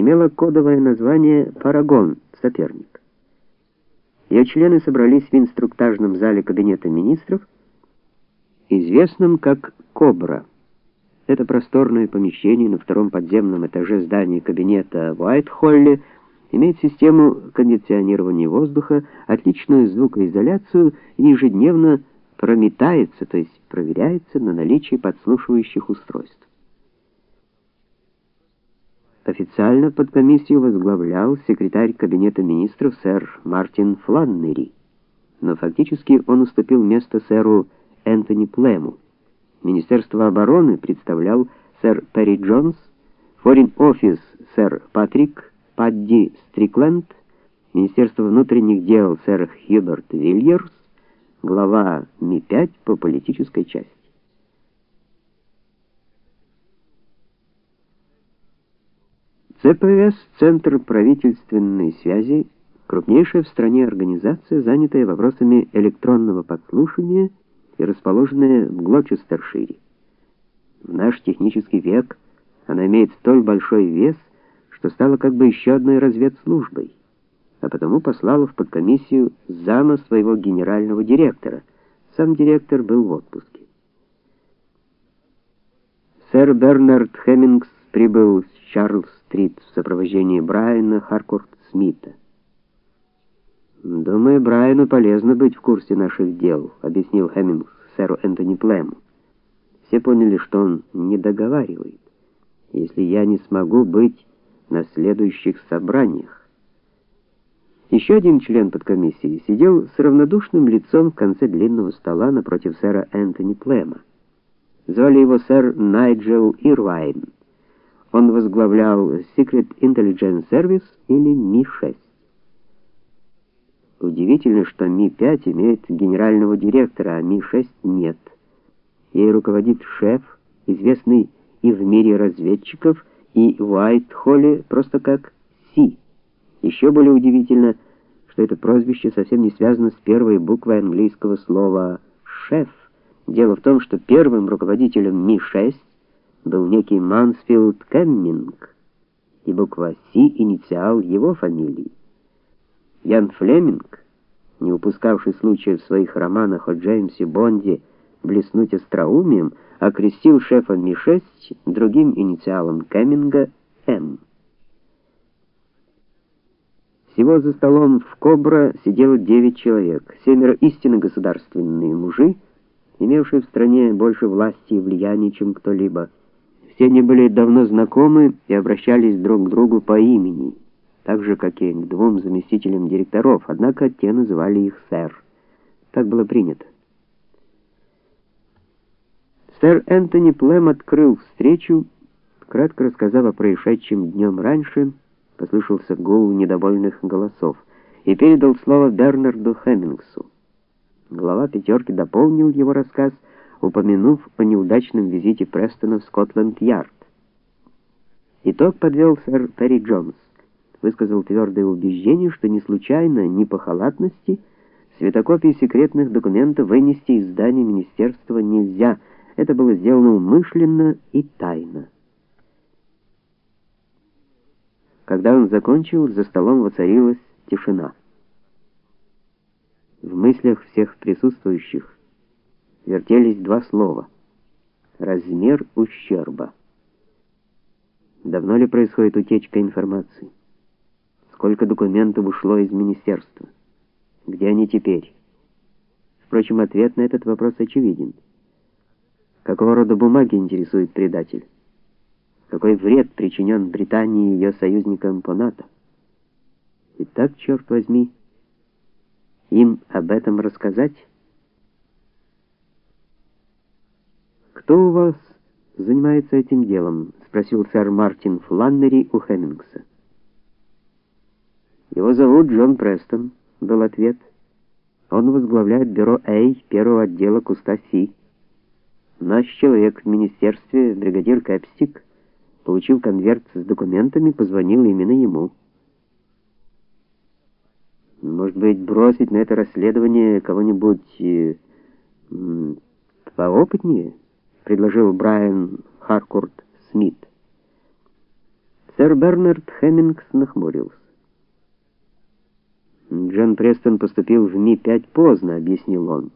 имела кодовое название «Парагон» — соперник. Ее члены собрались в инструктажном зале Кабинета министров, известном как «Кобра». Это просторное помещение на втором подземном этаже здания кабинета в Уайт-Холле имеет систему кондиционирования воздуха, отличную звукоизоляцию и ежедневно прометается, то есть проверяется на наличие подслушивающих устройств. Официально подкомиссию возглавлял секретарь кабинета министров сэр Мартин Фланнери, но фактически он уступил место сэру Энтони Плему. Министерство обороны представлял сэр Перри Джонс, Foreign Office сэр Патрик Падди Стрикленд, Министерство внутренних дел сэр Хьюберт Вильерс, глава Ми-5 по политической части. ЦПС Центр правительственной связи крупнейшая в стране организация, занятая вопросами электронного подслушивания и расположенная в Глочестершире. В наш технический век она имеет столь большой вес, что стала как бы еще одной разведслужбой, а потому послала в подкомиссию зама своего генерального директора. Сам директор был в отпуске. Сэр Бернард Хеммингс прибыл с Чарльз-стрит в сопровождении Брайана Харкорт-Смита. «Думаю, Брайану полезно быть в курсе наших дел», — объяснил Хеммингс сэру Энтони Плэму. Все поняли, что он не договаривает. Если я не смогу быть на следующих собраниях. Еще один член подкомиссии сидел с равнодушным лицом в конце длинного стола напротив сэра Энтони Плэма. Звали его сэр Найджел Ирвайн. Он возглавлял Secret Intelligence Service или Ми-6. Удивительно, что Ми-5 имеет генерального директора, а Ми-6 нет. Ей руководит шеф, известный и в мире разведчиков, и в Уайт-Холле просто как Си. Еще более удивительно, что это прозвище совсем не связано с первой буквой английского слова «шеф». Дело в том, что первым руководителем Ми-6 был некий Мансфилд Кэмминг, и буква «Си» — инициал его фамилии. Ян Флеминг, не упускавший случая в своих романах о Джеймсе Бонде блеснуть остроумием, окрестил шефа Ми-6 другим инициалом Кэмминга М. Всего за столом в Кобра сидело девять человек, семеро истинно государственные мужи, имевшие в стране больше власти и влияния, чем кто-либо. Все они были давно знакомы и обращались друг к другу по имени, так же, как и к двум заместителям директоров, однако те называли их сэр. Так было принято. Сэр Энтони Плэм открыл встречу, кратко рассказав о происшедшем днем раньше, послышался гул недовольных голосов, и передал слово Бернарду Хеммингсу. Глава пятерки дополнил его рассказ, упомянув о неудачном визите Престона в Скотланд-Ярд. Итог подвел сэр Перри Джонс. Высказал твердое убеждение, что не случайно, ни по халатности, светокопии секретных документов вынести из здания министерства нельзя – это было сделано умышленно и тайно. Когда он закончил, за столом воцарилась тишина. В мыслях всех присутствующих вертелись два слова: размер ущерба. Давно ли происходит утечка информации? Сколько документов ушло из министерства? Где они теперь? Впрочем, ответ на этот вопрос очевиден. Какого рода бумаги интересует предатель? Какой вред причинен Британии и ее союзникам по НАТО? Итак, черт возьми, им об этом рассказать? Кто у вас занимается этим делом? спросил сэр Мартин Фланнери у Хеммингса. Его зовут Джон Престон, был ответ. Он возглавляет бюро А первого отдела куста Си. Наш человек в министерстве, бригадир Кэпстик, получил конверт с документами, позвонил именно ему. Может быть, бросить на это расследование кого-нибудь э, поопытнее, предложил Брайан Харкорт Смит. Сэр Бернард Хеммингс нахмурился. Джон Престон поступил в Ми-5 поздно, объяснил он.